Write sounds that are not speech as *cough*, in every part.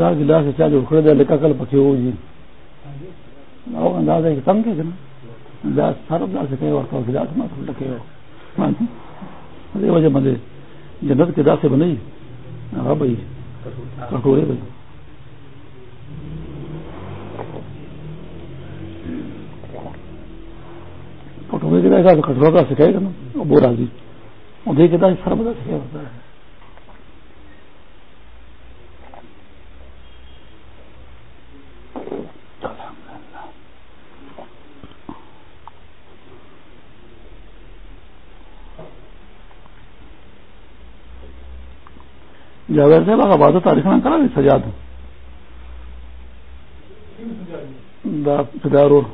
The glass چا جو کھڑے دے، لکا کل پکے ہو جی او انداز ہے کہ تم کے نا گلاس سارا گلاس کے اور تو گلاس ما تو لکے ہو۔ ہاں۔ دے وجہ مندے جنت کے داسے بنئی ہاں بھائی۔ کٹورے بھائی۔ کٹورے کے داسے کٹورا کا سکھائے گا نا؟ بورا جی۔ وہ دے کے داسے سارا بدا سکھائے ہوتا ہے جاوید صاحب آگا بہت تاریخ نہ کرا سجاد روڈ۔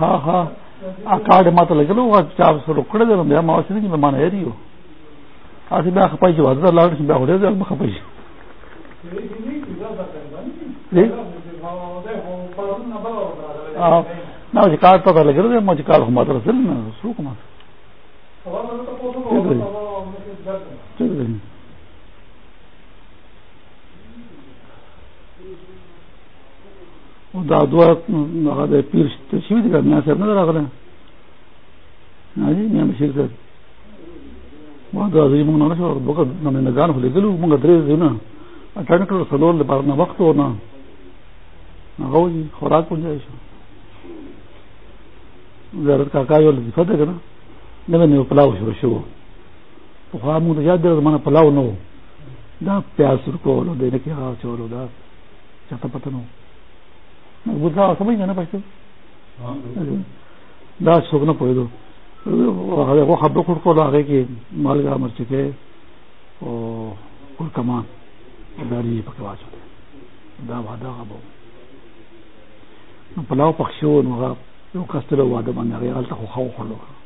ہاں ہاں۔ کارڈ ماتا لگے لو چار سو روکڑے دے بیا ماوسی نہیں میں مانا ہے رہی ہو۔ آسی بیا خپائی جو حضرت اللہ نے بیا ہوڑے دے خپائی جی؟ نہ جی کارڈ پتہ لگے رہے مجھے کارڈ ہمارا سو پیر شیو دے میاں صاحب نظر آ ہاں جی میاں بشیر صاحب وہاں تو عظیم ہونا شو بکر نہ نگان ہو لے منگا درے دے نا اٹینڈ کرو سلول لے پار وقت ہو نا نہ جی خوراک پہنچ شو زیارت کا کائی والا دے گا نا نوے نوے پلاو شروع شروع تو خواہ مو یاد دے مانا پلاو نو دا پیاز سرکو لو دے نکی ہاں چولو دا چاہتا پتہ نو مقبول صاحب سمجھ گیا نا پشتو دا سوک نہ پوئی دو وہ خبر خود کو لاغے کہ مالگا مرچکے او کل کمان داری پکوا چکے دا وادا غبو پلاو پخشو نو یو کستلو وادا من نغی غلطا خو خواہ خلو بیا خو دې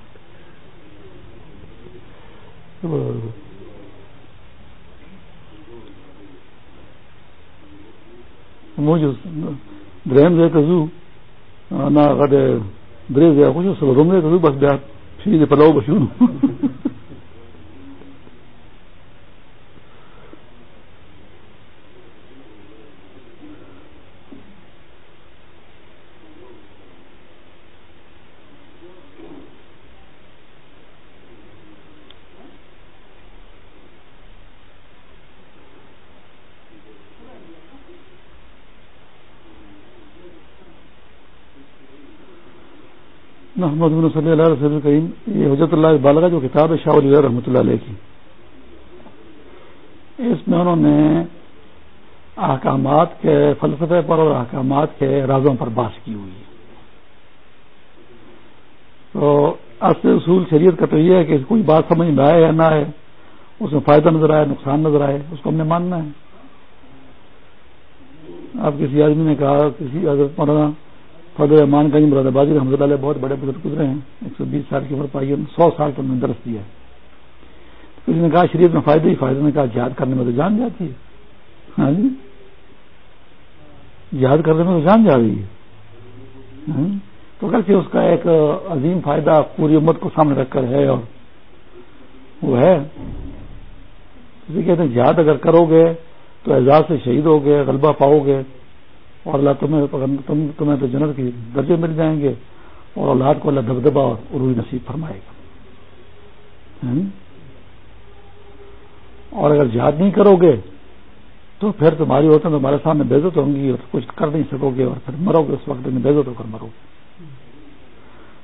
په لاو دریم ځای ته ځو درې بس بیا پښې پلاؤ پلاو بشو *laughs* محمد بن صلی اللہ علیہ کریم یہ حضرت اللہ بالغ جو کتاب ہے شاہ ولی رحمۃ اللہ علیہ کی۔ اس میں انہوں نے احکامات کے فلسفے پر اور احکامات کے رازوں پر بات کی ہوئی ہے۔ تو اصل اصول شریعت کا تو یہ ہے کہ کوئی بات سمجھ میں آئے یا نہ آئے، اس میں فائدہ نظر آئے، نقصان نظر آئے، اس کو ہم نے ماننا ہے۔ آپ کسی آدمی نے کہا، کسی حضرت مولانا فضل رحمان گنج مراد آبادی رحمۃ اللہ علیہ بہت بڑے بزرگ گزرے ہیں۔ ایک سو بیس سال کی عمر پائی سو سال تو انہوں نے درست دیا کسی نے کہا، شریعت میں فائدہ ہی فائدہ نے کہا، جہاد کرنے میں تو جان جاتی ہے۔ ہاں جی؟ جہاد کرنے میں تو جان جا رہی ہے۔ ہاں جی؟ تو کیسے اس کا ایک عظیم فائدہ پوری امت کو سامنے رکھ کر ہے اور وہ ہے کہتے ہیں، جہاد اگر کرو گے تو اعزاز سے شہید ہوگے غلبہ پاؤ گے۔ اور اللہ تمہیں تم تمہیں تو جنت کے درجے مل جائیں گے اور اولاد کو اللہ دبدبا اور عروج نصیب فرمائے گا۔ اور اگر جہاد نہیں کرو گے، تو پھر تمہاری عورتیں تمہارے سامنے بےزت ہوں گی اور کچھ کر نہیں سکو گے اور پھر مرو گے اس وقت میں، بےزت ہو کر مرو۔ گے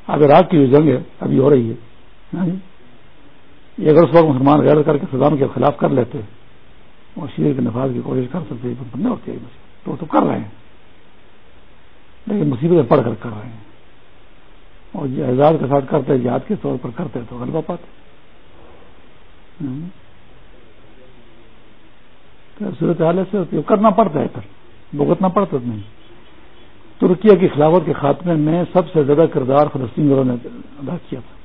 اگر رات کی جنگ ہے، ابھی ہو رہی ہے یہ اگر اس وقت مسلمان غیر کر کے صدام کے خلاف کر لیتے اور شیر کے نفاذ کی کوشش کر سکتے نہیں ہوتی تو تو کر رہے ہیں۔ لیکن مصیبتیں پڑھ کر کر رہے ہیں۔ اور اعزاز کے ساتھ کرتے جہاد کے طور پر کرتے تو غلبہ پاتے صورت حال سے ہوتی ہے کرنا پڑتا ہے پھر، بھگتنا پڑتا نہیں ترکیہ کی خلافت کے خاتمے میں سب سے زیادہ کردار فلسطین والوں نے ادا کیا تھا۔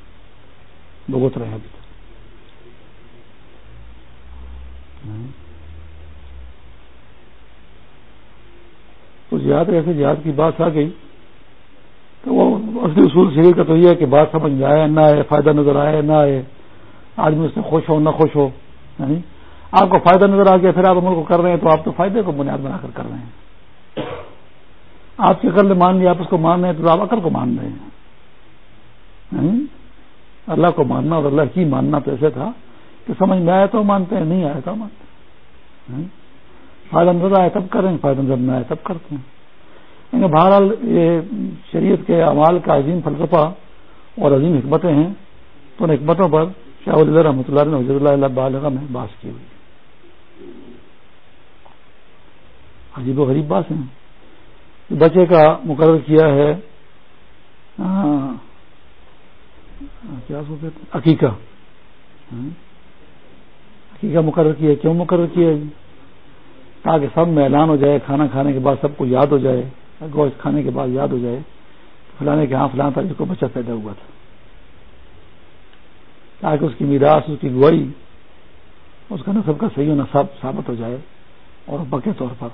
بھگت رہے ابھی تک۔ تو جہاد ایسے جہاد کی بات آ گئی۔ تو وہ اصلی اصول شریف کا تو یہ ہے کہ بات سمجھ میں آئے، نہ آئے، فائدہ نظر آئے، نہ آئے۔ آدمی اس سے خوش ہو، نہ خوش ہو یعنی آپ کو فائدہ نظر آ گیا، پھر آپ عمل کو کر رہے ہیں تو آپ تو فائدے کو بنیاد بنا کر کر رہے ہیں۔ آپ کی عقل نے مان لیا، آپ اس کو مان رہے ہیں تو آپ عقل کو مان رہے ہیں۔ یعنی اللہ کو ماننا اور اللہ کی ماننا تو ایسے تھا کہ سمجھ میں آیا تو مانتے ہیں، نہیں آیا تو مانتے ہیں۔ یعنی فائدہ نظر آئے تب کریں، فائدہ نظر نہ آئے تب کرتے ہیں۔ یعنی بہرحال یہ شریعت کے اعمال کا عظیم فلسفہ اور عظیم حکمتیں ہیں، تو ان حکمتوں پر شاہ اللہ رحمۃ اللہ نے حضرت اللہ علیہ میں باس کی ہوئی۔ عجیب و غریب بات ہے۔ بچے کا مقرر کیا ہے ہاں، کیا عقیقہ۔ ہاں؟ عقیقہ مقرر کیا کیوں مقرر کیا تاکہ سب میں اعلان ہو جائے، کھانا کھانے کے بعد سب کو یاد ہو جائے، گوشت کھانے کے بعد یاد ہو جائے۔ فلانے کے ہاں فلاں تاریخ کو بچہ پیدا ہوا تھا۔ تاکہ اس کی میراث، اس کی گواہی، اس کا نصب کا صحیح ہونا سب ثابت ہو جائے اور پکے طور پر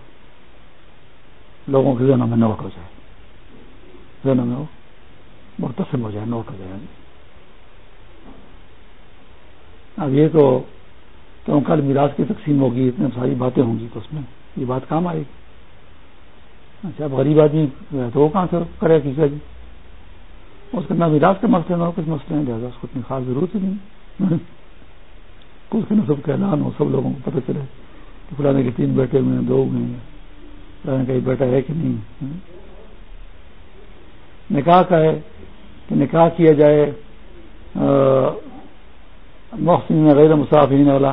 لوگوں کے ذہنوں میں نوٹ ہو جائے۔ ذہنوں میں وہ مرتسم ہو جائے نوٹ ہو جائے۔ اب یہ تو کیوں کل میراث کی تقسیم ہوگی، اتنے ساری باتیں ہوں گی تو اس میں یہ بات کام آئے گی۔ اچھا اب غریب آدمی تو وہ کہاں سے کرے کی جی؟ اس کے نہ میراث کے مسئلے، نہ ہو کچھ مسئلے ہیں، لہٰذا اس کو اتنی خاص ضرورت ہی نہیں۔ *laughs* کچھ کے سب کا اعلان ہو، سب لوگوں کو پتہ چلے کہ فلانے کے تین بیٹے ہوئے ہیں، دو ہوئے ہیں۔ فلانے کا بیٹا ہے کہ نہیں؟ نکاح کا ہے کہ نکاح کیا جائے محسن غیر مسافرین والا۔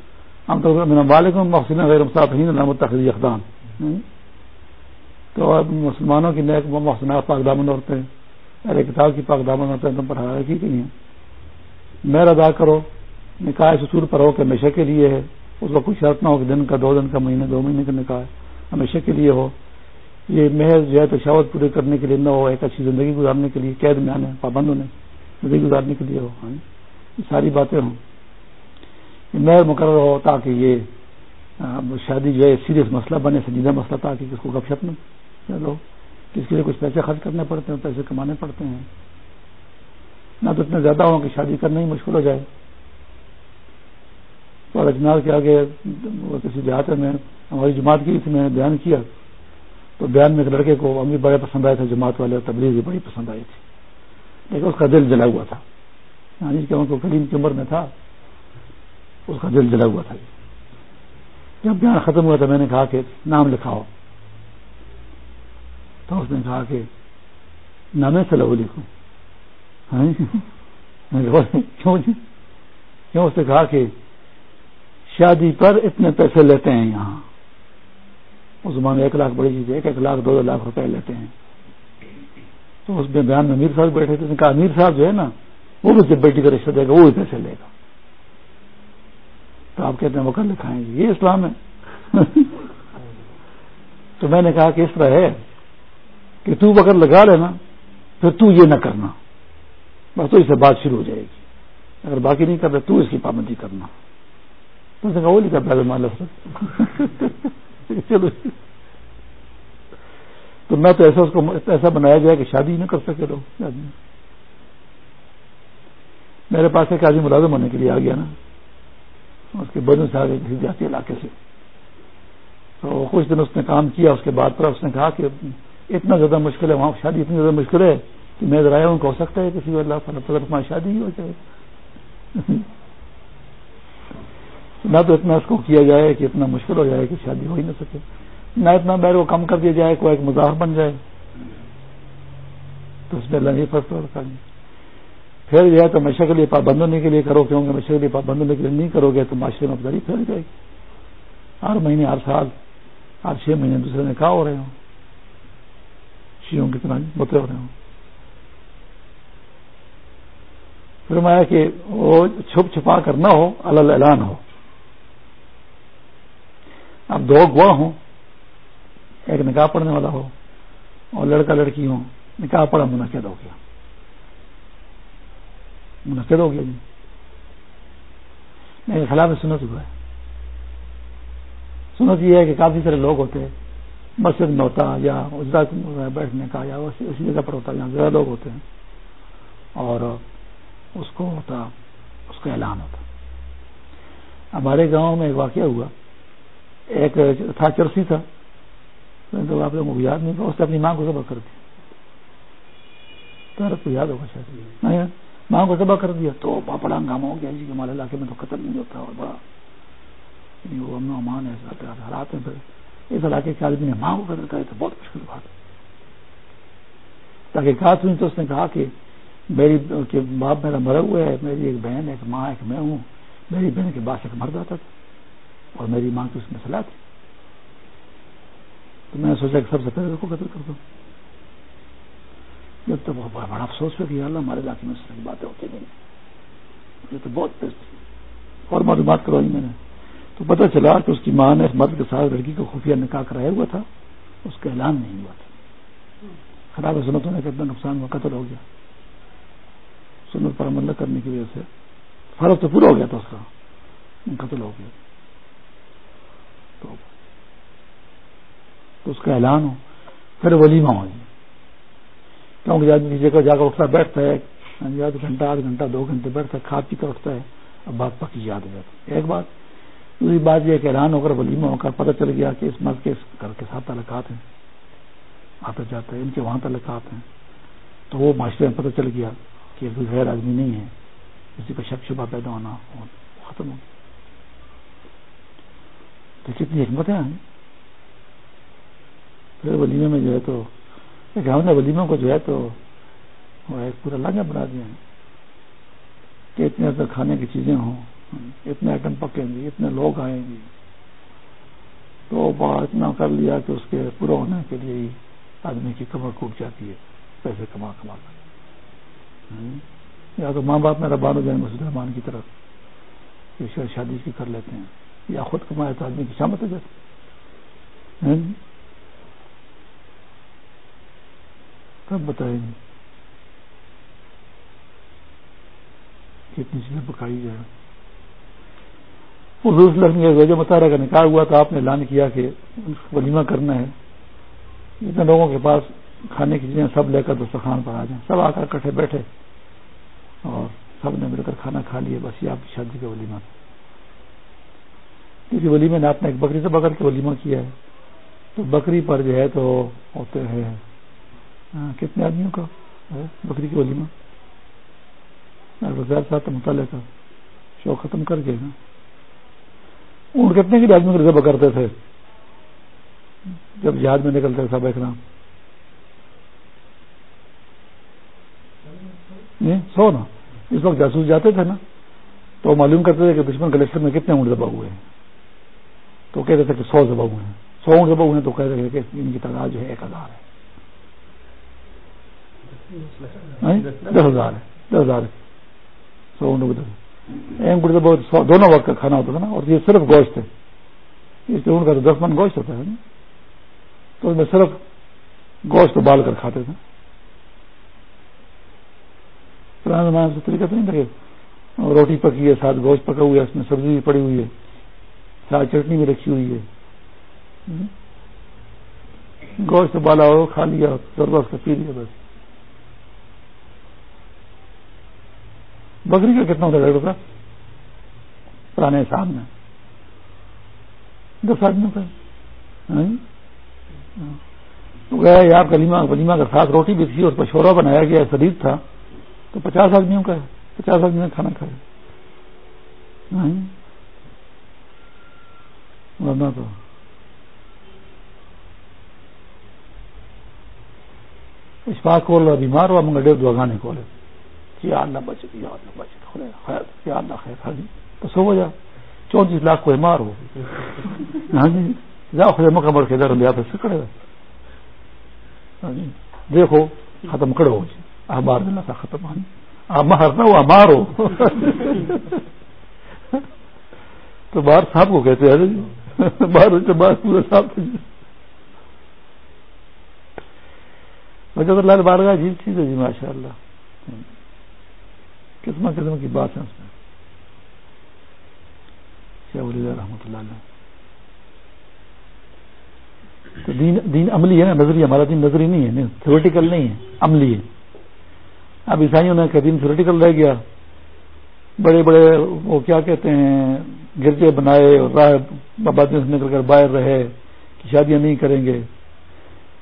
ہم تو والم محسن غیر مصافین تخری اقدام. تو مسلمانوں کی نیک محسنات پاک دامن عورتیں ارے کتاب کی پاک دامن عورتیں تم پر حرارت کی نہیں ہیں. میر ادا کرو نکاح سسور پر ہو کہ ہمیشہ کے لیے ہے اس کو کوئی شرط نہ ہو کہ دن کا دو دن کا مہینے دو مہینے کا نکاح ہمیشہ کے لیے ہو. یہ محض جو ہے تشاوت پورے کرنے کے لیے نہ ہو ایک اچھی زندگی گزارنے کے لیے قید میں آنے پابند ہونے زندگی گزارنے کے لیے ہو. ہاں یہ ساری باتیں ہوں۔ نئے مقرر ہو تاکہ یہ شادی جو ہے، سیریس مسئلہ بنے، سنجیدہ مسئلہ، تاکہ کس کو گپ شپ میں لو کس کے لیے کچھ پیسے خرچ کرنے پڑتے ہیں، پیسے کمانے پڑتے ہیں۔ نہ تو اتنے زیادہ ہوں کہ شادی کرنا ہی مشکل ہو جائے۔ اور اجنار کے آگے کسی دیہات میں، ہماری جماعت کی تھی میں نے بیان کیا۔ تو بیان میں ایک لڑکے کو امی بڑے پسند آئے تھے، جماعت والے اور تبلیغ بھی بڑی پسند آئی تھی۔ لیکن اس کا دل جلا ہوا تھا۔ یعنی کہ ان کو کلیم کی عمر میں تھا۔ اس کا دل جلا ہوا تھا۔ جب بیان ختم ہوا تھا میں نے کہا کہ نام لکھاؤ۔ تو اس نے کہا کہ نامے سے لہو لکھو کیوں جی؟ کیوں؟ اس نے کہا کہ شادی پر اتنے پیسے لیتے ہیں یہاں۔ اس زمانے ایک لاکھ بڑی چیز ایک ایک لاکھ، دو دو لاکھ روپے لیتے ہیں۔ تو اس میں بیان میں امیر صاحب بیٹھے تھے کہا، امیر صاحب جو ہے نا، وہ بھی جب بیٹی کا رشتہ دے گا، وہ بھی پیسے لے گا۔ تو آپ کہتے ہیں وکر لکھائیں گے یہ اسلام ہے۔ *laughs* تو میں نے کہا کہ اس طرح ہے کہ تو وکر لگا لینا، پھر تو یہ نہ کرنا۔ بس تو اس سے بات شروع ہو جائے گی۔ اگر باقی نہیں کر رہے تو اس کی پابندی کرنا۔ تو اس نے کہا، وہ لکھا پہلے مال چلو۔ تو میں تو ایسا اس کو، ایسا بنایا گیا کہ شادی نہ کر سکے لوگ۔ میرے پاس ایک آدمی ملازم ہونے کے لیے آ گیا نا۔ اس کے بدن سے آگے کسی دیہاتی علاقے سے۔ تو کچھ دن اس نے کام کیا، اس کے بعد پر اس نے کہا کہ اتنا زیادہ مشکل ہے، وہاں شادی اتنی زیادہ مشکل ہے کہ میں ذرا ان کو ہو سکتا ہے کسی اللہ طرف شادی ہی ہو جائے۔ *laughs* نہ تو اتنا اس کو کیا جائے کہ اتنا مشکل ہو جائے کہ شادی ہو ہی نہ سکے۔ نہ اتنا بیر کو کم کر دیا جائے، کوئی ایک مظاہر بن جائے۔ تو اس میں اللہ نہیں فرق پھر جو ہے تو ہمیشہ کے لیے پابند ہونے کے لیے کرو، کیونکہ ہمیشہ کے لیے پابند ہونے کے لیے نہیں کرو گے تو معاشرے میں افزاری پھیل جائے گی۔ ہر مہینے، ہر سال، ہر چھ مہینے دوسرے نے کہا ہو رہے ہوں۔ شیوں کی طرح بتے ہو رہے ہوں۔ پھر میں کہ وہ چھپ چھپا کر نہ ہو اعلان ہو۔ اب دو گواہ ہوں۔ ایک نکاح پڑھنے والا ہو اور لڑکا لڑکی ہوں۔ نکاح پڑا منعقد ہو گیا۔ منعقد ہو گیا جی۔ میرے خلاف سنت ہوا ہے۔ سنت یہ ہے کہ کافی سارے لوگ ہوتے ہیں۔ مسجد میں ہوتا، یا اجرت بیٹھنے کا، یا اسی جگہ پر ہوتا جہاں زیادہ لوگ ہوتے ہیں۔ اور اس کو ہوتا، اس کا اعلان ہوتا۔ ہمارے گاؤں میں ایک واقعہ ہوا۔ ایک تھا، چرسی تھا۔ تو آپ لوگوں کو یاد نہیں تھا اس نے اپنی ماں کو ذبح کر دیا۔ تو یاد ہوگا شاید۔ ماں کو ذبح کر دیا تو بڑا ہنگامہ ہو گیا جی کہ ہمارے علاقے میں تو قتل نہیں ہوتا اور بڑا۔ یعنی وہ امن امان ہے حالات ہیں۔ پھر اس علاقے کے آدمی نے ماں کو قتل کرے تو بہت مشکل بات ہے۔ تاکہ کہا سنی تو اس نے کہا کہ میری کہ باپ میرا مرا ہوا ہے، میری ایک بہن، ایک ماں، ایک میں ہوں۔ میری بہن کے بعد ایک مر جاتا تھا اور میری ماں کی اس میں سلاح تھی۔ تو میں نے سوچا کہ سب سے پہلے اس کو قتل کر دوں۔ جب تک وہ بڑا افسوس ہے کہ اللہ ہمارے علاقے میں اس طرح کی باتیں ہوتی نہیں یہ تو بہت بیسٹ اور معلومات کروائی میں نے۔ تو پتہ چلا کہ اس کی ماں نے اس مرد کے ساتھ لڑکی کو خفیہ نکاح کرایا ہوا تھا، اس کا اعلان نہیں ہوا تھا۔ خراب سنت ہونے کا اتنا نقصان ہوا، قتل ہو گیا۔ سنت پر عمل کرنے کی وجہ سے فرق تو پورا ہو گیا تھا اس کا۔ قتل ہو گیا۔ تو تو اس کا اعلان ہو۔ پھر ولیمہ ہو کیونکہ آدمی جگہ جا کر اٹھتا بیٹھتا ہے۔ یعنی آدھ گھنٹہ آدھ گھنٹہ، دو گھنٹے بیٹھتا ہے، کھا پی کر اٹھتا ہے۔ اب بات پکی یاد ہو جاتی ایک بات، دوسری بات یہ کہ اعلان ہو کر، ولیمہ ہو کر پتہ چل گیا کہ اس مرد کے گھر کے ساتھ تعلقات ہیں۔ آتے جاتے ہیں ان کے وہاں تعلقات ہیں۔ تو وہ معاشرے میں پتہ چل گیا کہ کوئی غیر آدمی نہیں ہے۔ کسی کا شک شبہ پیدا ہونا ختم ہو گیا۔ تو کتنی حکمتیں ہیں۔ پھر ولیمے میں جو ہے تو ہم نے ولیموں کو جو ہے تو ایک پورا لانگا بنا دیا کہ اتنے اتنے کھانے کی چیزیں ہوں، اتنے آئٹم پکیں گے، اتنے لوگ آئیں گے۔ تو بات اتنا کر لیا کہ اس کے پورا ہونے کے لیے ہی آدمی کی کمر ٹوٹ جاتی ہے، پیسے کما کما کر۔ یا تو ماں باپ میرا بان ہو جائیں مسجد رحمان کی طرف شادی کی کر لیتے ہیں، یا خود کمائے تو آدمی کی شامت ہو جاتی۔ سب بتائیں گے کتنی چیزیں پکائی جائے حضور لڑکی وجہ مطالعہ کا نکاح ہوا تو آپ نے اعلان کیا کہ ولیمہ کرنا ہے۔ جتنے لوگوں کے پاس کھانے کی چیزیں سب لے کر دسترخوان پر آ جائیں۔ سب آ کر کٹھے بیٹھے۔ اور سب نے مل کر کھانا کھا لیا، بس یہ آپ کی شادی کا ولیمہ۔ کیونکہ ولیمے نے آپ نے ایک بکری سے بکر کے ولیمہ کیا ہے۔ تو بکری پر جو ہے تو ہوتے ہیں ہاں، کتنے آدمیوں کا؟ بکری کی ولیمہ زیادہ صاحب مطالعہ کا شوق ختم کر کے نا۔ ان کتنے کی آدمیوں کو ذبح کرتے تھے۔ جب یاد میں نکلتے سب اکرام۔ سو نا۔ اس وقت جاسوس جاتے تھے نا۔ تو معلوم کرتے تھے کہ دشمن کلیکشن میں کتنے اونٹ دبا ہوئے ہیں۔ تو کہتے تھے کہ سو دبا ہوئے ہیں۔ سو اونٹ دبا ہوئے ہیں تو کہتے تھے کہ ان کی تعداد جو ہے ایک ہزار ہے۔ دس ہزار دس ہزار سو ایک بہت دونوں وقت کا کھانا ہوتا تھا نا اور یہ صرف گوشت ہے اس لیے ان کا تو دس من گوشت ہوتا ہے تو اس میں صرف گوشت ابال کر کھاتے تھے پرانے زمانے سے طریقہ تو نہیں تھا روٹی پکی ہے ساتھ گوشت پکا ہوا ہے اس میں سبزی بھی پڑی ہوئی ہے ساتھ چٹنی بھی رکھی ہوئی ہے گوشت ابالا ہو کھا لیا ضرورت کا پی لیا بس بکری کا کتنا ہوتا ہے روپیہ پرانے حساب میں۔ دس آدمیوں ہاں جی؟ کا ہاں آپ کلیمہ ولیمہ کے ساتھ روٹی بھی تھی اور پشورا بنایا گیا شریر تھا۔ تو پچاس آدمیوں کا ہے۔ پچاس آدمی نے کھانا کھایا ہاں جی؟ ورنہ تو۔ اشفاق کھول بیمار ہوا منگا ڈیڑھ دو گانے کھولے۔ یا اللہ بچ یا اللہ بچ خیر یا اللہ خیر تو سو ہو جا چونتیس لاکھ کوئی مار ہو۔ ہاں جی۔ جاؤ مکمل کے در لیا پھر کڑے گا دیکھو، ختم کرو جی۔ اخبار دلہ تھا، ختم۔ ہاں جی۔ آپ نہ ہوا مارو تو باہر صاحب کو کہتے ہیں ہاں جی۔ باہر باہر پورے صاحب جی۔ اللہ بارگاہ عجیب چیز ہے جی ماشاء اللہ قسم قسم کی بات ہے اس میں۔ شیخ ولی رحمۃ اللہ علیہ۔ تو دین دین عملی ہے نا نظری ہمارا دین نظری نہیں ہے تھوریٹیکل نہیں ہے، عملی ہے۔ اب عیسائیوں نے کہ دین تھوریٹیکل رہ گیا۔ بڑے بڑے وہ کیا کہتے ہیں، گرجے بنائے اور راہ بابا نکل کر باہر رہے کہ شادیاں نہیں کریں گے۔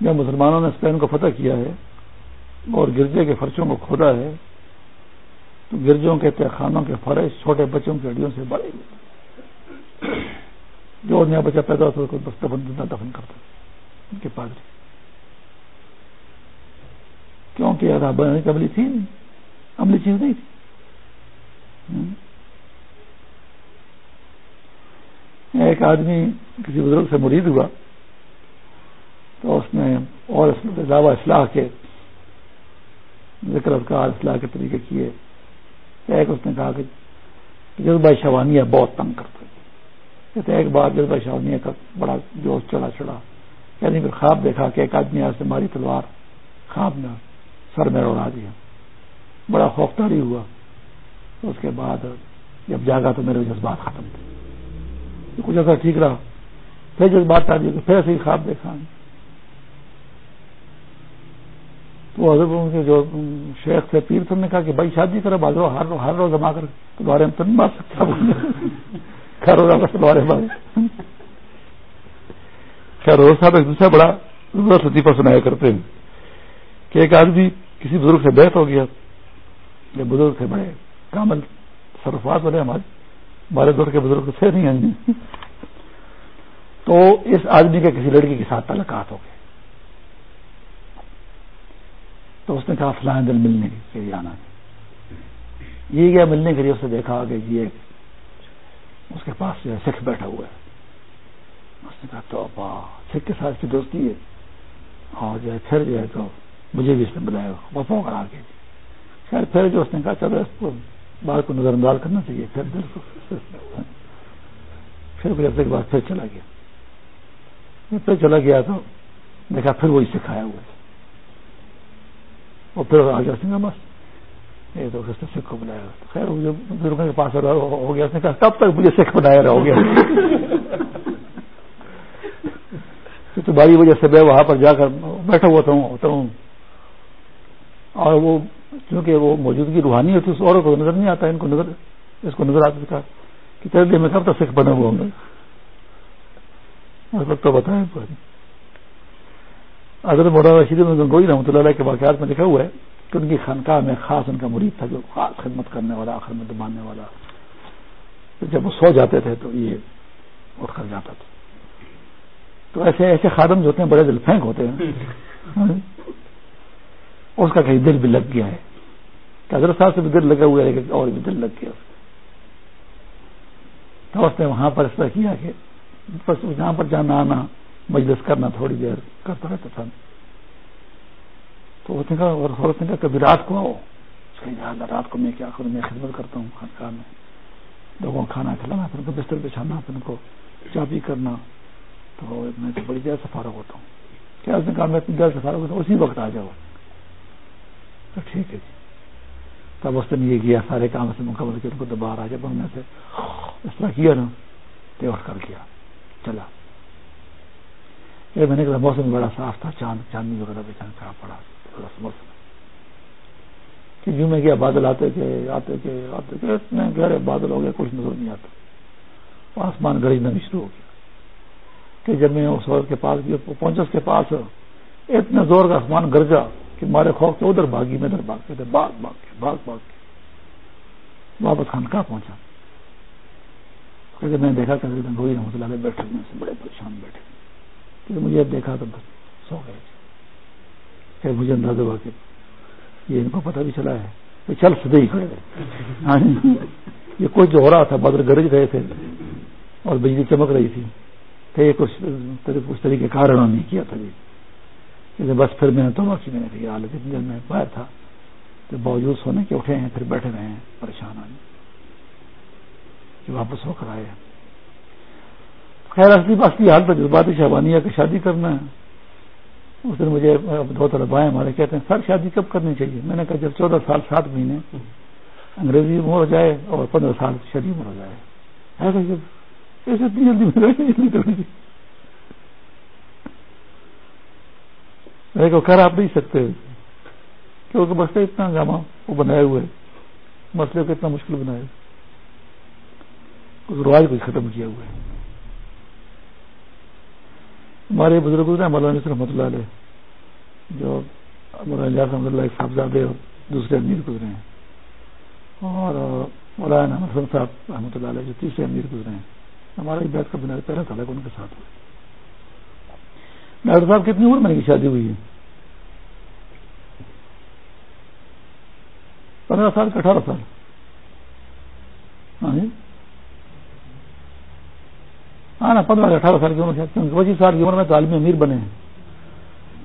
جب مسلمانوں نے اسپین کو فتح کیا ہے اور گرجے کے فرشوں کو کھودا ہے تو گرجوں کے تہخانوں کے فرش، چھوٹے بچوں کی ہڈیوں سے بڑے جو نیا بچہ پیدا ہوتا ہے بس دفن دفن کرتا ان کے پادری۔ کیونکہ بنانے کی عملی تھی نہیں۔ عملی چیز نہیں تھی۔ ایک آدمی کسی بزرگ سے مرید ہوا۔ تو اس نے اور علاوہ اصلاح کے ذکر اذکار اصلاح کے طریقے کیے۔ ایک اس نے کہا کہ جذبہ شوانیہ بہت تنگ کرتے کہتے ایک بار جذبہ شوانیہ کا بڑا جوش چڑھا چڑھا یعنی پھر خواب دیکھا کہ ایک آدمی سے ماری تلوار، خواب میں سر میں اڑا دیا۔ بڑا خوفداری ہوا۔ تو اس کے بعد جب جاگا تو میرے جذبات ختم تھے۔ کچھ ایسا ٹھیک رہا، پھر جذبات پھر ایسے ہی خواب دیکھا۔ تو حضرت کے جو شیخ تھے پیر نے کہا کہ بھائی شادی کرو، بازو، ہر ہر روز جما کر تمہارے میں تو نہیں مار سکتا خیر روزہ تمہارے بارے خیر روز صاحب ایک دوسرا بڑا لطیفہ سنایا کرتے ہیں کہ ایک آدمی کسی بزرگ سے بیت ہو گیا، یہ بزرگ تھے بڑے کامل سرفات والے ہمارے ہمارے دور کے بزرگ تھے، نہیں آئیں تو اس آدمی کے کسی لڑکی کے ساتھ تعلقات ہو گئے۔ تو اس نے کہا فلاں دل ملنے کے لیے آنا یہ گیا ملنے کے لیے اسے دیکھا کہ یہ اس کے پاس جو ہے سکھ بیٹھا ہوا ہے۔ اس نے کہا، تو سکھ کے ساتھ کی دوستی ہے۔ اور جو ہے، پھر جو ہے تو مجھے بھی اس نے بلایا، وفا کرا کے۔ خیر، پھر جو اس نے کہا، چلو اس کو بات کو نظر انداز کرنا چاہیے۔ پھر دل کو پھر کوئی ہفتے کے بعد پھر چلا گیا۔ پھر چلا گیا تو دیکھا، پھر وہی سکھایا ہوا اور پھر آ گیا سنگا بس یہ تو سکھ کو بلایا خیر بزرگوں کے پاس ہو گیا اس نے کہا کب تک مجھے سکھ بنایا رہا ہو گیا تمہاری وجہ سے میں وہاں پر جا کر بیٹھا ہوا ہوتا ہوں اور وہ چونکہ وہ موجودگی روحانی ہوتی ہے اس عورت کو نظر نہیں آتا ان کو نظر اس کو نظر آتا تھا کہ تیرے میں کب تک سکھ بنے ہوئے ہوں گے تو بتائیں حضرت مولانا رشید گنگوئی رحمۃ اللہ کے واقعات میں لکھا ہوا ہے کہ ان کی خانقاہ میں خاص ان کا مرید تھا جو خاص خدمت کرنے والا، آخر میں ماننے والا۔ جب وہ سو جاتے تھے تو یہ اٹھ کر جاتا تھا۔ تو ایسے ایسے خادم جو ہوتے ہیں، بڑے دل پھینک ہوتے ہیں۔ اس کا کہیں دل بھی لگ گیا ہے۔ حضرت صاحب سے بھی دل لگا ہوا ہے اور بھی دل لگ گیا۔ تو اس نے وہاں پر اس طرح کیا کہ جہاں پر جانا، آنا۔ مجلس کرنا تھوڑی دیر کرتا رہتا تھا۔ تو اس نے کہا، اور نے کہا، کبھی رات کو آؤ۔ رات کو میں کیا کروں؟ میں خدمت کرتا ہوں خانقاہ میں۔ لوگوں کو کھانا کھلانا، پھر ان کو بستر بچھانا پھر ان کو چابی کرنا۔ تو میں تو بڑی دیر سے فارغ ہوتا ہوں۔ کیا اس نے کہا، میں اتنی دیر سے فارغ ہوتا ہوں، اسی وقت آ جاؤ۔ تو ٹھیک ہے جی۔ تب اس نے یہ کیا سارے کام سے مکمل کیا، ان کو دوبارہ جب ہم نے سے اس طرح کیا نا، تو اٹھ کر کیا چلا۔ یہ میں نے کہا موسم بڑا صاف تھا، چاند چاندنی وغیرہ پہ چاند کہاں پڑا؟ موسم کہ جو میں کیا بادل آتے تھے آتے تھے آتے تھے اتنے گہرے بادل ہو گئے، کچھ نظر نہیں آتا۔ آسمان گڑی بھی شروع ہو گیا۔ کہ جب میں اس وقت کے پاس پہنچا اس کے پاس اتنے زور کا آسمان گرجا کہ مارے خوف ادھر بھاگی، میں ادھر بھاگ کے باغ بھاگ کے، بھاگ بھاگ کے۔ واپس خانقاہ پہنچا؟ میں دیکھا کہ گوئی رحمۃ اللہ بیٹھے بڑے پریشان بیٹھے۔ کہ مجھے دیکھا تو بس سو گئے۔ پھر مجھے اندازہ ہوا کہ یہ ان کو پتہ بھی چلا ہے کہ چل سدے ہی کھڑے گئے ہاں جی۔ یہ کچھ جو ہو رہا تھا بدر گرج رہے تھے اور بجلی چمک رہی تھی۔ تھے کچھ اس طریقے کار نہیں کیا تھا جی۔ بس پھر میں نے تو باقی میں نے حالت اتنی دیر میں باہر تھا تو باوجود سونے کے اٹھے ہیں پھر بیٹھے رہے ہیں پریشان آنے کہ واپس ہو کر آئے خیر اصلی اصلی حال تو جذباتی شہبانیہ کی شادی کرنا ہے۔ اس دن مجھے دو طرف ہمارے کہتے ہیں، سر، شادی کب کرنی چاہیے؟ میں نے کہا، جب چودہ سال، سات مہینے انگریزی میں ہو جائے اور پندرہ سال شادی میں ہو جائے۔ ایسے اتنی جلدی میں کو کر آپ نہیں سکتے۔ کیونکہ مسئلہ اتنا جامع وہ بنائے ہوئے مسئلے کو اتنا مشکل بنائے اس رواج کو ختم کیا ہوا ہے۔ ہمارے بزرگ ہیں مولانا رحمۃ اللہ علیہ، جو مولانا رحمۃ اللہ ایک صاحبزادے اور دوسرے امیر گزرے ہیں، اور مولانا احمد حسن صاحب رحمۃ اللہ علیہ جو تیسرے امیر گزرے ہیں۔ ہمارا بیت کا بنا پہلا تھا ان کے ساتھ ہوئے۔ ڈاکٹر صاحب، کتنی عمر میں کی شادی ہوئی ہے؟ پندرہ سال کا اٹھارہ سال۔ ہاں جی۔ ہاں نا پندرہ سے اٹھارہ سال کی عمر سے پچیس سال کی عمر میں تو عالمی امیر بنے ہیں۔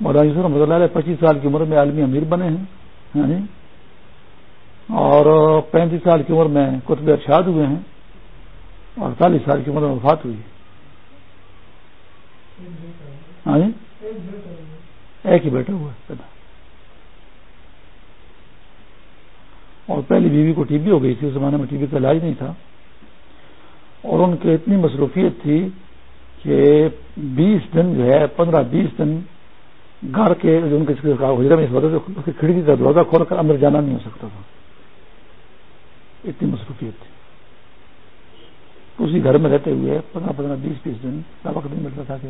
مولانا یوسف رحمۃ اللہ علیہ پچیس سال کی عمر میں عالمی امیر بنے ہیں ہاں جی۔ اور پینتیس سال کی عمر میں قطب ارشاد ہوئے ہیں، اور اڑتالیس سال کی عمر میں وفات ہوئی ہاں جی۔ ایک ہی بیٹا ہوا پیدا۔ اور پہلی بیوی کو ٹی بی ہو گئی تھی، اس زمانے میں ٹی بی کا علاج نہیں تھا۔ اور ان کی اتنی مصروفیت تھی کہ بیس دن جو ہے، پندرہ بیس دن گھر کے جو ان کے میں اس وجہ سے کھڑکی کا دروازہ کھول کر اندر جانا نہیں ہو سکتا تھا۔ اتنی مصروفیت تھی۔ اسی گھر میں رہتے ہوئے پندرہ پندرہ بیس بیس دن کا وقت نہیں ملتا تھا کہ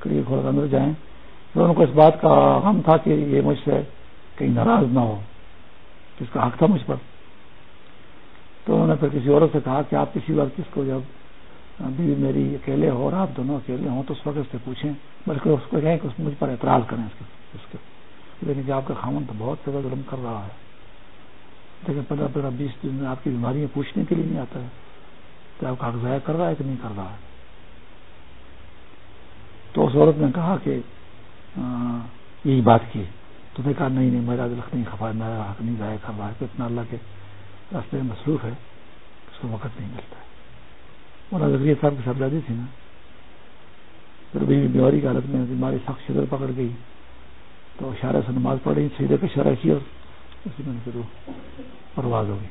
کھڑکی کھول کر اندر جائیں۔ پھر ان کو اس بات کا غم تھا کہ یہ مجھ سے کہیں ناراض نہ ہو۔ کس کا حق تھا مجھ پر۔ تو انہوں نے پھر کسی عورت سے کہا کہ آپ کسی وقت کس کو جب بیوی میری اکیلے ہو اور آپ دونوں اکیلے ہوں تو اس وقت سے پوچھیں، بلکہ اس کو کہیں کہ اس مجھ پر اعتراض کریں اس کے اس کے۔ لیکن کہ آپ کا خامن تو بہت زیادہ ظلم کر رہا ہے۔ لیکن پندرہ پندرہ بیس دن میں آپ کی بیماریاں پوچھنے کے لیے نہیں آتا ہے۔ کہ آپ کا حق ضائع کر رہا ہے کہ نہیں کر رہا ہے؟ تو اس عورت نے کہا کہ یہی بات کی۔ تو نے کہا، نہیں نہیں، میرا دلخ نہیں کھپا میرا حق نہیں ضائع کر رہا ہے کہ اتنا اللہ کے راستے میں مصروف ہے، اس کو وقت نہیں ملتا ہے۔ مولانا نظریہ صاحب کی صاحبزادی تھی نا، پھر بھی بیماری کی حالت میں بیماری سخت شدر پکڑ گئی۔ تو اشارہ سے نماز پڑھ رہی سیدھے کا اشارہ کیا اور اسی میں پھر وہ پرواز ہو گئی۔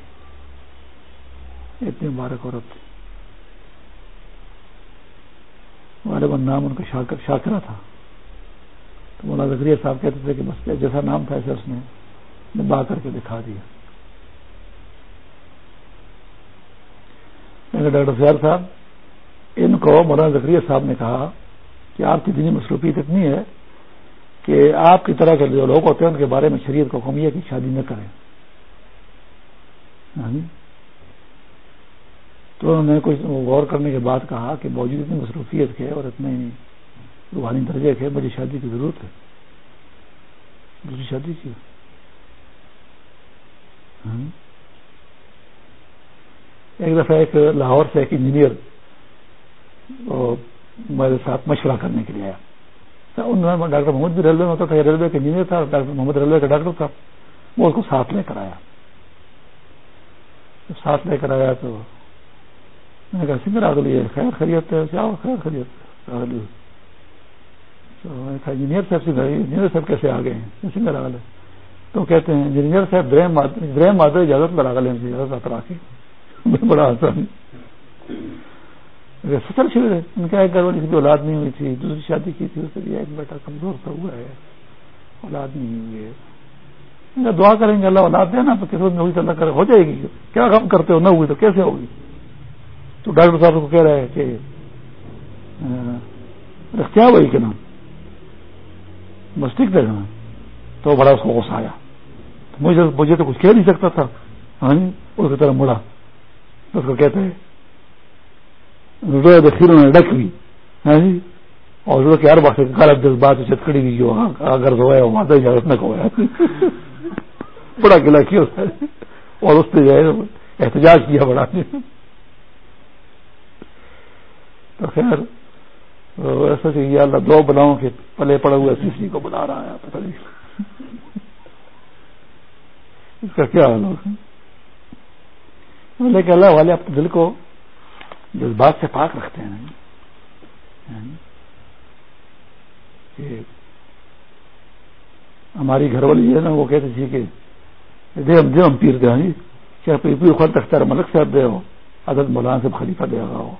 اتنی مبارک عورت تھی۔ غالباً نام ان کا شاکر، شاکرہ تھا۔ تو مولانا زکریہ صاحب کہتے تھے کہ بس جیسا نام تھا ایسے اس نے نبا کر کے دکھا دیا۔ ڈاکٹر سیال صاحب، ان کو مولانا زکریہ صاحب نے کہا کہ آپ کی دینی مصروفیت اتنی ہے کہ آپ کی طرح کے جو لوگ ہوتے ہیں، ان کے بارے میں شریعت کو قومیہ کی شادی نہ کریں۔ ہاں جی؟ تو انہوں نے کچھ غور کرنے کے بعد کہا کہ باوجود اتنی مصروفیت کے اور اتنے روحانی درجے کے، مجھے شادی کی ضرورت ہے۔ دوسری شادی کی۔ ہاں جی؟ ایک دفعہ ایک لاہور سے ایک انجینئر میرے ساتھ مشورہ کرنے کے لیے آیا۔ انہوں نے ڈاکٹر محمد بھی ریلوے میں ہوتا تھا ریلوے کا انجینئر تھا، ڈاکٹر محمد ریلوے کا ڈاکٹر تھا۔ وہ اس کو ساتھ لے کر آیا۔ ساتھ لے کر آیا تو میں نے کہا سنگر آ گئی خیر خرید کیا خیر خرید انجینئر صاحب سے انجینئر صاحب کیسے آ گئے ہیں؟ سنگر آ تو کہتے ہیں، انجینئر صاحب برہم مادر اجازت لگا گئے اجازت کرا کے۔ بڑا آسان ستر شروع ہے ان کا ایک گھر والی کی اولاد نہیں ہوئی تھی، دوسری شادی کی تھی، اس سے ایک بیٹا کمزور سا ہوا ہے۔ اولاد نہیں ہوئی ہے۔ ان دعا کریں گے، اللہ اولاد دینا تو کسی میں ہوئی تو اللہ کرے ہو جائے گی۔ کیا کام کرتے ہو؟ نہ ہوئی تو کیسے ہوگی؟ تو ڈاکٹر صاحب کو کہہ رہے ہیں کہ کیا ہوئی کہ نام بس ٹھیک تھا تو بڑا اس کو غصہ آیا۔ مجھے مجھے تو کچھ کہہ نہیں سکتا تھا۔ ہاں جی اس کی طرح مڑا۔ اس کو کہتے ہیں نے ڈک بھی ہاں جی؟ اور ہر وقت غلط بات چتکڑی بھی جو اگر جو ہے وہ ماتا اجازت نہ کو بڑا گلا کیا اور اس پہ جو ہے، احتجاج کیا بڑا تو خیر، ایسا کہ یہ اللہ دو بلاؤں کے پلے پڑے ہوئے تیسری کو بلا رہا ہے۔ پتہ نہیں۔ اس کا کیا حال ہوگا؟ لیکن اللہ والے اپنے دل کو جذبات سے پاک رکھتے ہیں۔ ہاں جی۔ کہ ہماری گھر والی ہے نا، وہ کہتے تھے کہ دے ہم دے ہم پیر دے ہاں جی۔ کیا پیر خود اختر ملک صاحب دے ہو عدد مولانا سے خلیفہ دے گا ہو۔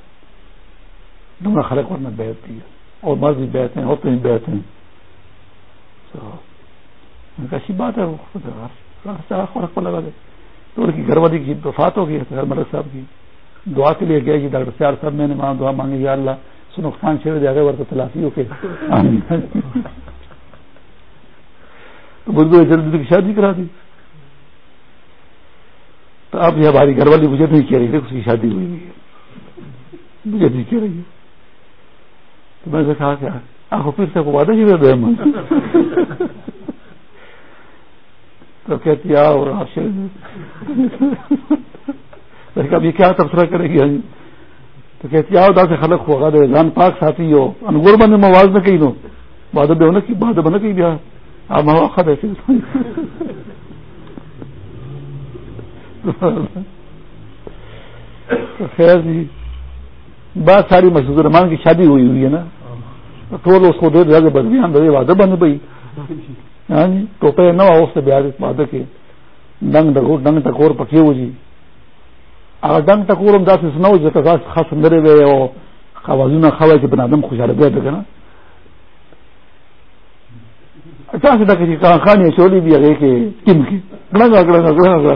دونوں خلق ورنہ بیت دی۔ اور مرد بھی بیت ہیں، عورتیں بھی بیت ہیں۔ تو ایسی بات ہے، وہ فرق پر لگا دے۔ تو ان کی گھر والی کی وفات ہو گئی ملک صاحب کی دعا کے لیے گیا جی ڈاکٹر سیار صاحب میں نے وہاں دعا مانگی، یا اللہ سو نقصان چھیڑ دیا گیا ورکہ تلافی ہو کے۔ تو بزرگ جلدی کی شادی کرا دی۔ تو اب یہ ہماری گھر والی مجھے نہیں کہہ رہی تھی اس کی شادی ہوئی ہوئی ہے۔ مجھے نہیں کہہ رہی ہے۔ تو میں نے کہا کہ آپ پھر سے کو وعدہ ہی دے تو کہتی آؤ آپ کب یہ کیا تبصرہ کرے گی تو کہتی آؤ دا سے خلق ہوگا دے جان پاک ساتھی ہو۔ انگور بنے مواز نہ کہیں نو بادہ بے ہونا کی بادہ بنا کہیں بیا آپ موا خد ایسے خیر جی بات ساری مسجد الرحمان کی شادی ہوئی ہوئی ہے نا؟ تو اس کو دے دیا بدلیاں دے وعدہ بنے بھائی جی تو پہ نہ اس سے بیاض وعدہ کے ڈنگ ڈگور ڈنگ ٹکور پکے ہو جی۔ اگر ڈنگ ٹکور ہم دس سناؤ جو خاص اندر ہوئے ہو خوازو نہ کھوا کہ بنا دم خوشحال گئے تھے نا اچھا سے تک کہاں بھی کم کی۔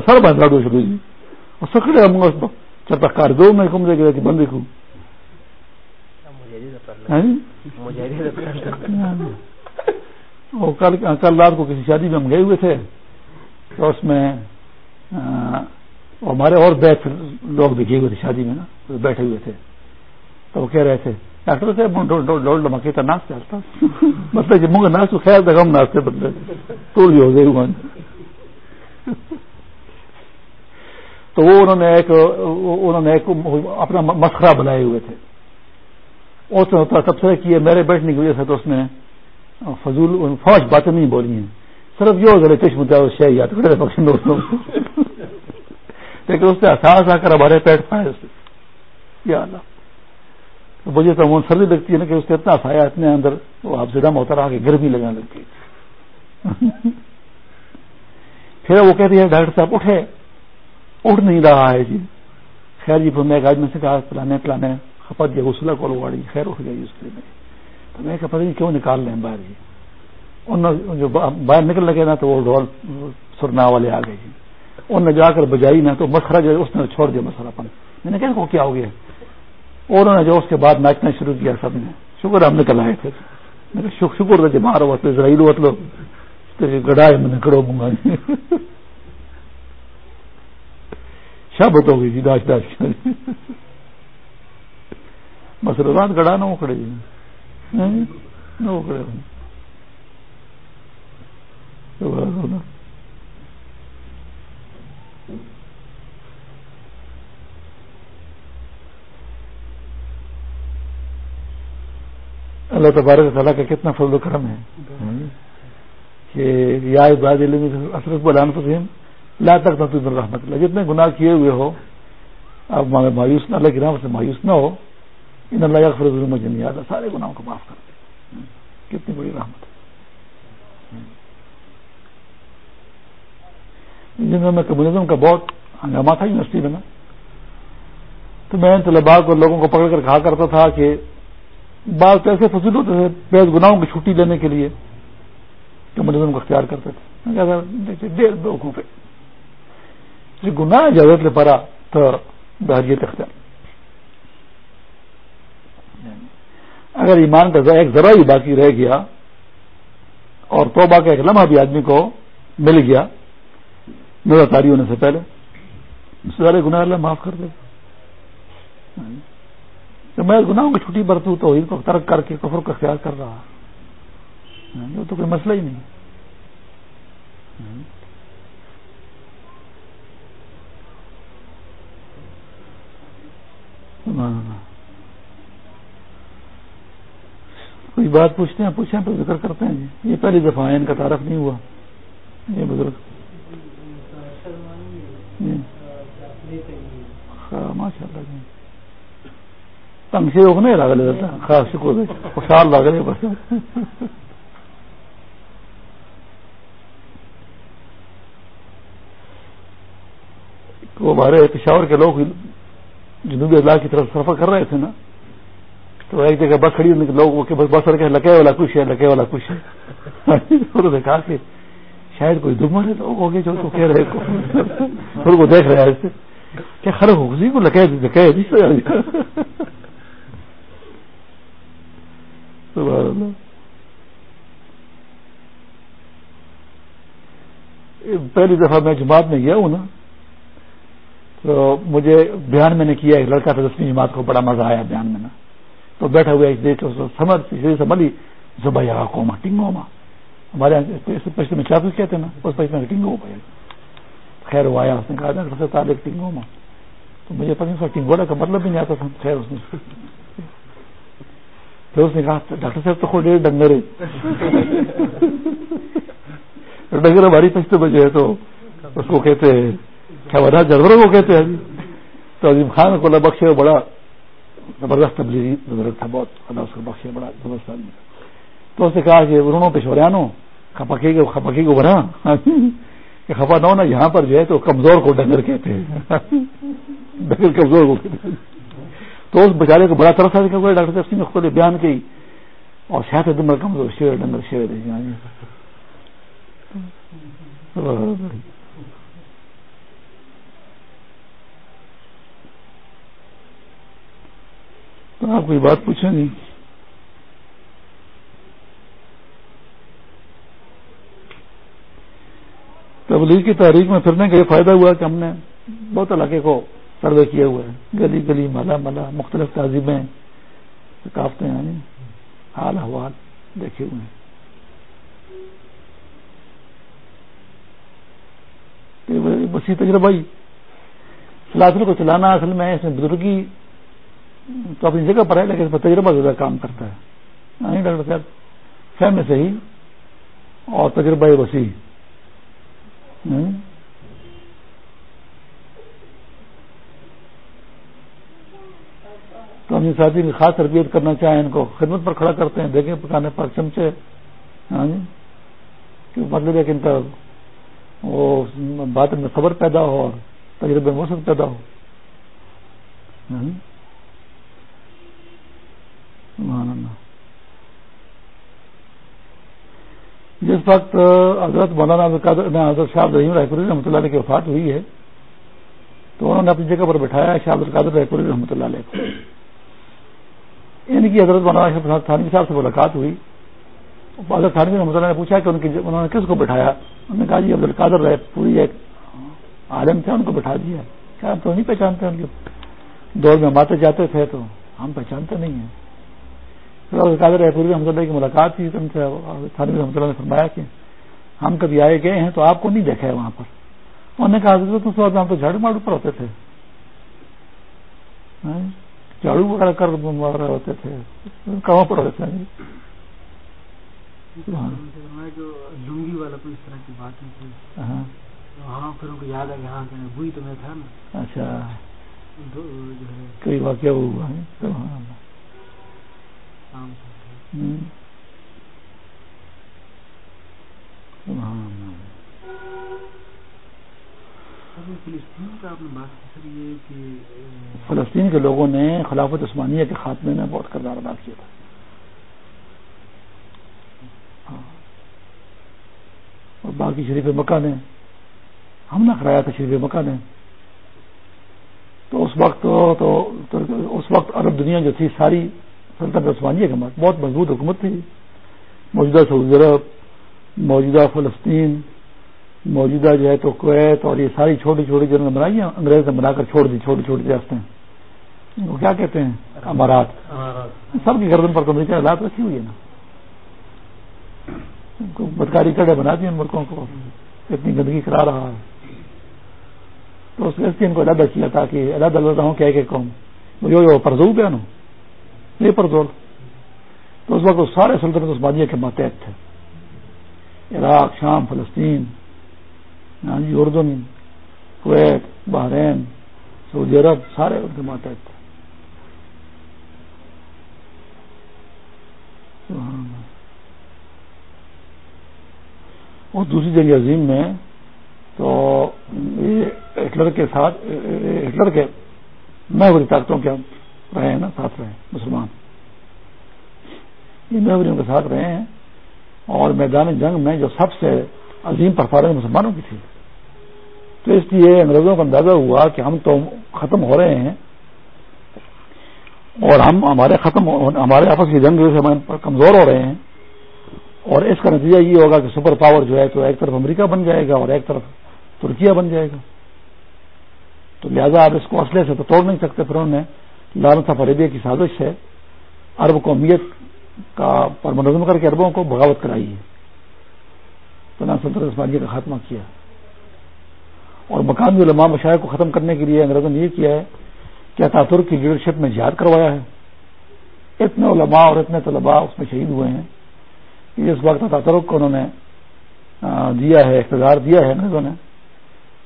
سر شروع جی۔ اور سکڑے ہم چپا کار دو میں کم گئے بندے کو۔ کل کل رات کو کسی شادی میں ہم گئے ہوئے تھے تو اس میں ہمارے اور بیٹھ لوگ بھی گئے ہوئے تھے شادی میں نا بیٹھے ہوئے تھے۔ تو وہ کہہ رہے تھے، ڈاکٹر صاحب لمکے تھا ناچ چلتا مطلب کہ منگا ناچ تو خیال تک ہم ناچتے بدلے تو ہو گئے وہاں تو وہ انہوں نے ایک انہوں نے ایک اپنا مسخرہ بنائے ہوئے تھے۔ اس نے سب سے کیا، میرے بیٹھنے کی وجہ سے تو اس نے فضول فوج باتیں نہیں بولی ہیں۔ صرف یہ ذرا چشم شہ یاد کرے پکشن دوستوں۔ لیکن اس نے احساس آ کر ہمارے پیٹ پائے اس یا اللہ۔ مجھے تو وہ سردی لگتی ہے نا کہ اس نے اتنا سایہ اتنے اندر۔ وہ آپ سے دم ہوتا رہا کہ گرمی لگنے لگتی پھر وہ کہتے ہیں ڈاکٹر صاحب، اٹھے۔ اٹھ نہیں رہا ہے جی۔ خیر جی پھر میں ایک آدمی سے کہا پلانے پلانے خپت گیا غسلہ کو واڑی خیر، اٹھ گئی اس کے لیے۔ تو میں کہا پتہ نہیں کیوں نکال لیں باہر جی ان جو باہر نکل لگے نا تو وہ ڈول سرنا والے آ گئے۔ جی ان نے جا کر بجائی نا تو مسخرا جو اس نے چھوڑ دیا مسئلہ پن۔ میں نے کہا کیا ہو گیا؟ اور انہوں نے جو اس کے بعد ناچنا شروع کیا سب نے۔ شکر ہم نکل آئے تھے۔ شکر تھا جب مارو اسرائیل وطلو گڑائے میں نے کڑو مونگا شبت ہو گئی جی داش داش۔ بس رات گڑا نہ اکڑے جی نہ اکڑے اللہ تبارک تعالیٰ کا کتنا فضل و کرم ہے۔ کہ یا عباد اثر بلان فسیم لا تک نہ نصیب الرحمت اللہ۔ جتنے گناہ کیے ہوئے ہو، آپ مایوس نہ، اللہ کی رحمت سے مایوس نہ ہو ان اللہ یغفر الذنوب جميعا سارے گناہوں کو معاف کر دے۔ کتنی بڑی رحمت جن میں کمیونزم کا بہت ہنگامہ تھا یونیورسٹی میں نا۔ تو میں ان طلبا کو لوگوں کو پکڑ کر کہا کرتا تھا کہ بعض تو ایسے فضول ہوتے تھے بیس گناہوں کی چھٹی لینے کے لیے کمیونزم کو اختیار کرتے تھے۔ ڈیڑھ دو گناہ اجازت لے پڑا تو بحریت اختیار۔ اگر ایمان کا ایک ذرا ہی باقی رہ گیا اور توبہ کا ایک لمحہ بھی آدمی کو مل گیا میرا تاری ہونے سے پہلے سارے گناہ اللہ معاف کر دے۔ جب میں گناہوں کی چھٹی برتوں تو ان کو ترک کر کے کفر کا خیال کر رہا وہ تو کوئی مسئلہ ہی نہیں۔ کوئی بات پوچھتے ہیں، پوچھیں تو ذکر کرتے ہیں جی۔ یہ پہلی دفعہ ہے، ان کا تعارف نہیں ہوا۔ یہ بزرگ۔ جی۔ ماشاء اللہ جی۔ تنگ سے ہوگا نہیں لگ رہا خاص خوشحال لگ رہے بس۔ وہ ہمارے پشاور کے لوگ جنوبی اضلاع کی طرف سفر کر رہے تھے نا۔ تو ایک جگہ بس کھڑی لوگ بس کے لکے والا کچھ ہے لکے والا کچھ ہے. *laughs* انہوں نے کہا کہ شاید کوئی دمر ہے لوگ ہو گئے جو تو کہہ رہے پھر *laughs* کو دیکھ رہے ہیں کیا خراب ہو اسی کو لکے لکے پہلی دفعہ میں جماعت میں گیا ہوں نا، تو مجھے بیان میں نے کیا، ایک لڑکا تھا دسویں جماعت کو بڑا مزہ آیا بیان میں نا۔ تو بیٹھا ہوا دیکھ سمجھ سمجھ زبائی کوما ٹنگو ما ہمارے یہاں میں چاپس کہتے ہیں نا؟ اس پیسے میں ٹنگو پہ خیر وہ آیا، اس نے کہا ڈاکٹر صاحب تعلق ٹنگو ما تو مجھے پتا نہیں ٹنگوڑا کا مطلب بھی نہیں آتا تھا۔ خیر اس نے پھر اس نے کہا، ڈاکٹر صاحب تو خود ڈنگر ہے *laughs* ڈنگر ہماری پچھتے بجے ہے تو اس کو کہتے ہیں، کیا بتا جانوروں کو کہتے ہیں۔ تو عظیم خان کو اللہ بخشے بڑا زبردست تبلیغی بزرگ تھا، بہت اللہ اس کو بخشے، بڑا زبردست آدمی تو اس نے کہا کہ انہوں پشوریانو کھپکی کو کھپکی کو بنا۔ کہ خفا نہ ہونا یہاں پر جو ہے تو کمزور کو ڈنگر کہتے ہیں۔ ڈنگر کمزور کو کہتے ہیں۔ تو اس بیچارے کو بڑا طرح سا ڈاکٹر صاحب نے خود بیان کی۔ اور شاید دن کمزور شیر، ڈنگر شیر تو آپ کوئی بات پوچھیں نہیں۔ تبلیغ کی تاریخ میں پھرنے کا یہ فائدہ ہوا کہ ہم نے بہت علاقے کو سروے کیا ہوا ہے گلی گلی، ملا ملا، مختلف تہذیبیں، ثقافتیں ہیں حال احوال دیکھے ہوئے ہیں۔ بسی تجربہ ہی۔ سلاسل کو چلانا اصل میں اس میں بزرگی تو اپنی جگہ پر ہے، لیکن اس پر تجربہ زیادہ کام کرتا ہے۔ نہیں، ڈاکٹر صاحب، فہم صحیح اور تجربہ وسیع۔ تو ہم ساتھی کی خاص تربیت کرنا چاہیں، ان کو خدمت پر کھڑا کرتے ہیں، دیکھیں پکانے پر چمچے۔ ہاں جی؟ مطلب ہے کہ ان کا وہ بات میں خبر پیدا ہو اور تجربے موسم پیدا ہو۔ ہاں جی؟ ہاں جی۔ جس وقت حضرت مولانا حضرت شاہ رحیم رائے پوری رحمۃ اللہ علیہ کی وفات ہوئی ہے، تو انہوں نے اپنی جگہ پر بٹھایا شاہ القادر رائے پوری رحمۃ اللہ علیہ کو۔ یعنی ان کی حضرت مولانا تھانوی صاحب سے ملاقات ہوئی۔ حضرت تھانوی رحمۃ اللہ نے پوچھا کہ انہوں نے کس کو بٹھایا؟ انہوں نے کہا جی عبد القادر رائے پوری ایک عالم تھے، ان کو بٹھا دیا۔ کیا ہم تو نہیں پہچانتے ان کے۔ دور میں ماتے جاتے تھے تو ہم پہچانتے نہیں ہیں۔ قادر پوری رحمۃ اللہ کی ملاقات تھی تم سے رحمۃ اللہ نے فرمایا کہ ہم کبھی آئے گئے ہیں تو آپ کو نہیں دیکھا ہے وہاں پر۔ انہوں نے کہا حضرت اس وقت ہم تو جھاڑو ماڑو پر ہوتے تھے۔ ہاں؟ جھاڑو وغیرہ کر رہے ہوتے تھے۔ کہاں پر ہوتے تھے؟ لنگی والا کوئی اس طرح کی بات نہیں تھی۔ ہاں۔ وہاں پھر ان کو یاد ہے یہاں وہی تو میں تھا نا۔ اچھا۔ کوئی واقعہ ہوا ہے؟ فلسطین کے لوگوں نے خلافت عثمانیہ کے خاتمے میں بہت کردار ادا کیا تھا۔ ہاں۔ اور باقی شریف مکہ نے ہم نے کرایا تھا شریف مکہ نے۔ تو اس وقت تو اس وقت عرب دنیا جو تھی ساری سلطنت عثمانیہ کے بہت مضبوط حکومت تھی۔ موجودہ سعودی عرب، موجودہ فلسطین، موجودہ جو ہے تو کویت اور یہ ساری چھوٹی چھوٹی جنگیں بنائی ہیں انگریز نے بنا کر چھوڑ دی، چھوٹی چھوٹی ریاستیں۔ وہ کیا کہتے ہیں؟ امارات۔ سب کی گردن پر امریکہ حالات رکھی ہوئی ہے نا۔ بدکاری کڑے بنا دیے ان ملکوں کو۔ اتنی گندگی کرا رہا ہے۔ تو اس لیے ان کو علیحدہ کیا تھا کہ علیحدہ اللہ ہوں کیا کہ قوم۔ جو پرزو پہ نا یہ پرزول تو اس وقت سارے سلطنت عثمانیہ کے ماتحت تھے۔ عراق، شام، فلسطین یعنی اردن کویت، بحرین، سعودی عرب، سارے ان کے ماتحت تھے۔ اور دوسری جنگ عظیم میں تو ہٹلر کے ساتھ، ہٹلر کے محوری طاقتوں کے رہے ہیں نا، ساتھ رہے مسلمان۔ یہ محوریوں کے ساتھ رہے ہیں۔ اور میدان جنگ میں جو سب سے عظیم پرفارنس مسلمانوں کی تھی۔ تو اس لیے انگریزوں کا اندازہ ہوا کہ ہم تو ختم ہو رہے ہیں۔ اور ہم ہمارے ختم ہمارے آپس کی جنگ سے کمزور ہو رہے ہیں۔ اور اس کا نتیجہ یہ ہوگا کہ سپر پاور جو ہے تو ایک طرف امریکہ بن جائے گا اور ایک طرف ترکیہ بن جائے گا۔ تو لہذا آپ اس کو اسلحے سے تو توڑ نہیں سکتے پھر انہوں نے۔ لالتا فریبیہ کی سازش سے عرب قومیت کا پر منظم کر کے اربوں کو بغاوت کرائی ہے۔ تو سلطنت عثمانیہ کا خاتمہ کیا۔ اور مقامی علماء مشاہد کو ختم کرنے کے لیے انگریزوں نے یہ کیا ہے کہ اتاتر کی لیڈرشپ میں جہاد کروایا ہے۔ اتنے علماء اور اتنے طلباء اس میں شہید ہوئے ہیں کہ اس وقت اتاترک کو انہوں نے دیا ہے، اقتدار دیا ہے انگریزوں نے،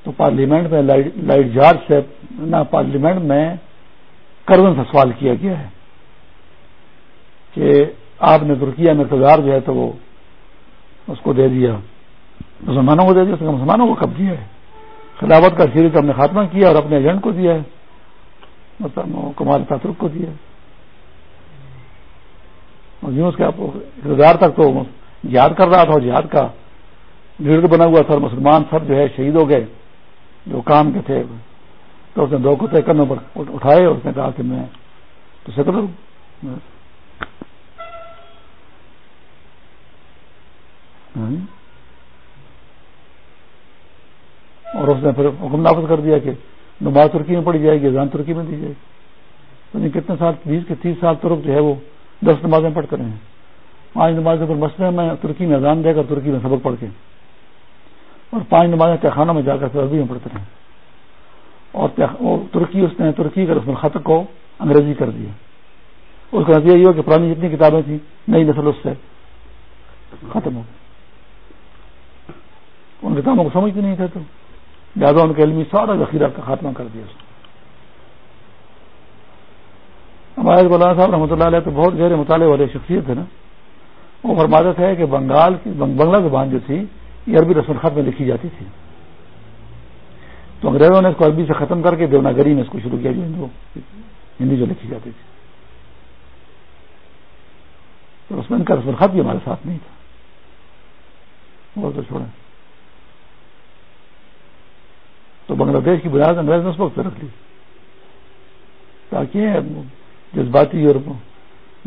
تو پارلیمنٹ میں لائٹ جارج سے، نہ پارلیمنٹ میں کرزن سے سوال کیا گیا ہے کہ آپ نے ترکیہ میں اقتدار جو ہے تو وہ اس کو دے دیا، مسلمانوں کو دے دیا مسلمانوں کو کب دیا ہے؟ خلافت کا سیریز ہم نے خاتمہ کیا اور اپنے ایجنٹ کو دیا ہے مطلب کمال تاثر کو دیا اور اس کے اقتدار تک تو یاد کر رہا تھا جہاد کا لیڈر بنا ہوا تھا، اور مسلمان سب جو ہے شہید ہو گئے، جو کام کے تھے۔ تو اس نے دو کتے کرنے پر اٹھائے اور اس نے کہا کہ میں تو سکر ہاں جی۔ اور اس نے پھر حکم نافذ کر دیا کہ نماز ترکی میں پڑی جائے گی، اذان ترکی میں دی جائے گی۔ کتنے سال، بیس کے تیس سال ترک جو ہے وہ دس نمازیں پڑھتے رہے ہیں۔ پانچ نماز کے اوپر مسئلے میں، ترکی میں اذان دے کر ترکی میں سبق پڑھ کے۔ اور پانچ نمازیں تہخانوں میں جا کر عربی میں پڑھتے رہے۔ اور ترکی اس نے ترکی کا رسم الخط کو انگریزی کر دیا۔ اس کا نتیجہ یہ ہو کہ پرانی جتنی کتابیں تھیں، نئی نسل اس سے ختم ہو ان کتابوں کو سمجھتے نہیں تھے تو لہٰذا ان کے علمی سارا ذخیرہ کا خاتمہ کر دیا ہمارے مولانا صاحب رحمۃ اللہ علیہ تو بہت گہرے مطالعے والے شخصیت ہے نا۔ وہ فرماتے ہے کہ بنگال کی بنگلہ زبان جو تھی، یہ عربی رسم الخط میں لکھی جاتی تھی۔ تو انگریزوں نے اس کو عربی سے ختم کر کے دیوناگری میں اس کو شروع کیا جو ہندی جو لکھی جاتی تھی۔ تو اس میں ان کا رسم الخط بھی ہمارے ساتھ نہیں تھا۔ وہ تو چھوڑیں۔ تو بنگلہ دیش کی بنیاد انگریز نے اس وقت رکھ لی۔ تاکہ جذباتی اور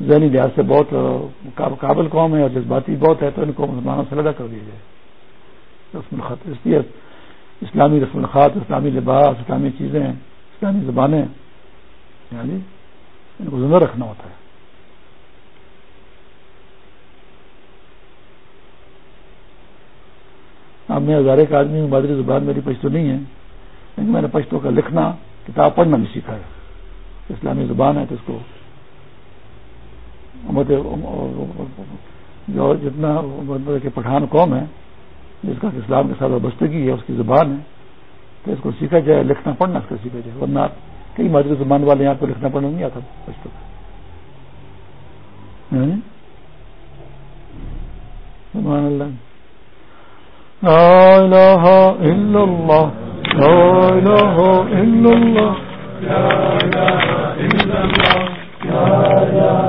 ذہنی لحاظ سے بہت قابل قوم ہے اور جذباتی بہت ہے تو ان کو مسلمانوں سے لگا کر دیا جائے۔ رسم الخط اس لیے اسلامی رسم الخط اسلامی لباس، اسلامی چیزیں، اسلامی زبانیں یعنی ان کو زندہ رکھنا ہوتا ہے۔ اب میں ہزارے کا آدمی ہوں مادری زبان میری پشتو نہیں ہے، لیکن میں نے پشتوں کا لکھنا، کتاب پڑھنا بھی سیکھا ہے۔ اسلامی زبان ہے تو اس کو جو جتنا مطلب کہ پٹھان قوم ہے جس کا اسلام کے ساتھ وابستگی ہے، اس کی زبان ہے، تو اس کو سیکھا جائے، لکھنا پڑھنا اس کو سیکھا جائے۔ ورنہ کئی مادری زبان والے یہاں کو لکھنا پڑھنا نہیں آتا پشتوں ہاں؟ سبحان اللہ۔ لا الہ الا اللہ۔ لا إله إلا الله لا إله إلا الله لا إله